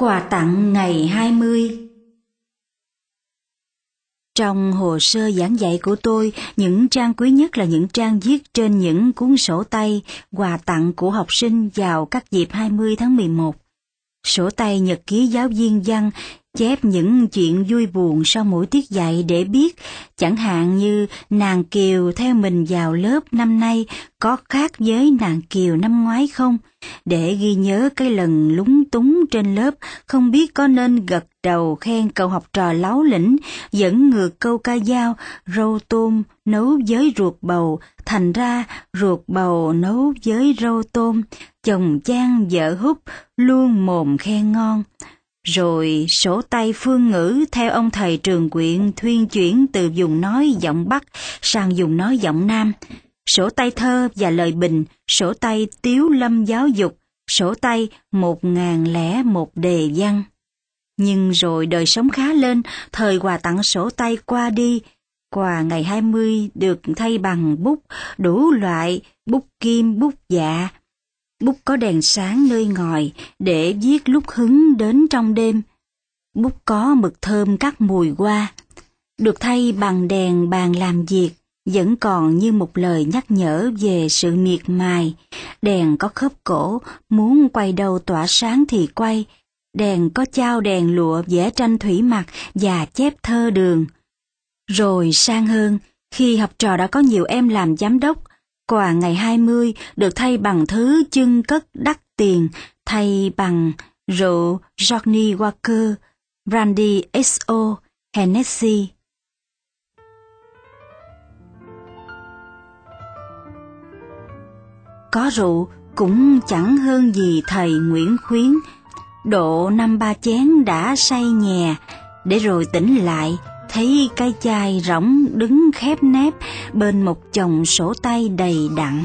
Quà tặng ngày 20 Trong hồ sơ giảng dạy của tôi, những trang quý nhất là những trang viết trên những cuốn sổ tay quà tặng của học sinh vào các dịp 20 tháng 11. Sổ tay nhật ký giáo viên văn chép những chuyện vui buồn sau mỗi tiết dạy để biết, chẳng hạn như nàng Kiều theo mình vào lớp năm nay có khác với nàng Kiều năm ngoái không, để ghi nhớ cái lần lúng túng trên lớp không biết có nên gật đầu khen cậu học trò láo lĩnh dẫn ngược câu ca dao rau tôm nấu với ruột bầu thành ra ruột bầu nấu với rau tôm. Chồng chan vợ hút luôn mồm khen ngon rồi sổ tay phương ngữ theo ông thầy trường quyện thuyên chuyển từ dùng nói giọng Bắc sang dùng nói giọng Nam. Sổ tay thơ và lời bình, sổ tay tiếu lâm giáo dục, sổ tay một ngàn lẻ một đề văn. Nhưng rồi đời sống khá lên, thời quà tặng sổ tay qua đi, quà ngày 20 được thay bằng bút, đủ loại, bút kim, bút dạ, Bút có đèn sáng nơi ngòi để viết lúc hứng đến trong đêm. Bút có mực thơm các mùi hoa. Được thay bằng đèn bàn làm việc, vẫn còn như một lời nhắc nhở về sự miệt mài. Đèn có khớp cổ, muốn quay đầu tỏa sáng thì quay. Đèn có trao đèn lụa vẽ tranh thủy mặc và chép thơ đường. Rồi sang hơn, khi học trò đã có nhiều em làm giám đốc, Quà ngày 20 được thay bằng thứ chân cất đắt tiền, thay bằng rượu Johnny Walker, Brandy XO, Hennessy. Có rượu cũng chẳng hơn gì thầy Nguyễn Khuyến, độ năm ba chén đã say nhè, để rồi tỉnh lại thấy cái chai rỗng đứng khép nép bên một chồng sổ tay đầy đặn.